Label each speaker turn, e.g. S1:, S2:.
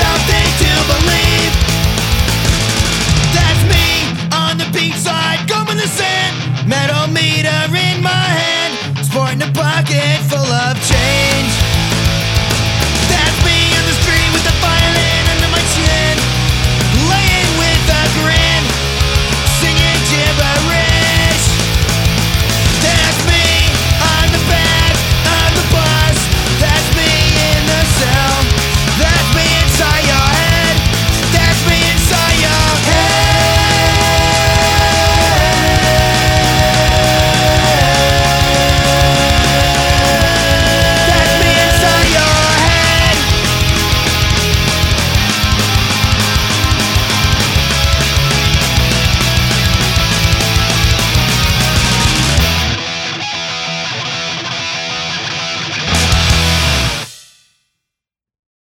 S1: something to believe.